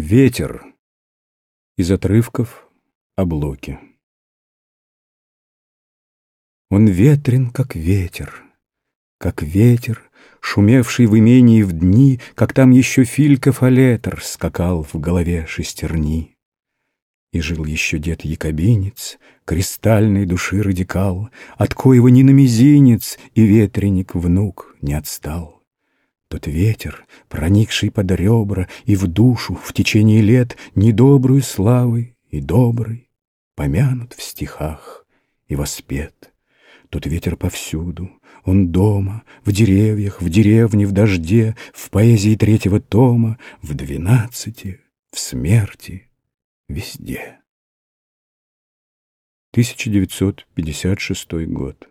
Ветер. Из отрывков о Блоке. Он ветрен, как ветер, как ветер, Шумевший в имении в дни, Как там еще Филька Фалетер Скакал в голове шестерни. И жил еще дед Якобинец, Кристальной души радикал, От коего ни на мизинец И ветреник внук не отстал. Тот ветер, проникший под ребра и в душу в течение лет недобрую славой и добрый, помянут в стихах и воспет. Тот ветер повсюду, он дома, в деревьях, в деревне, в дожде, в поэзии третьего тома, в двенадцати, в смерти, везде. 1956 год.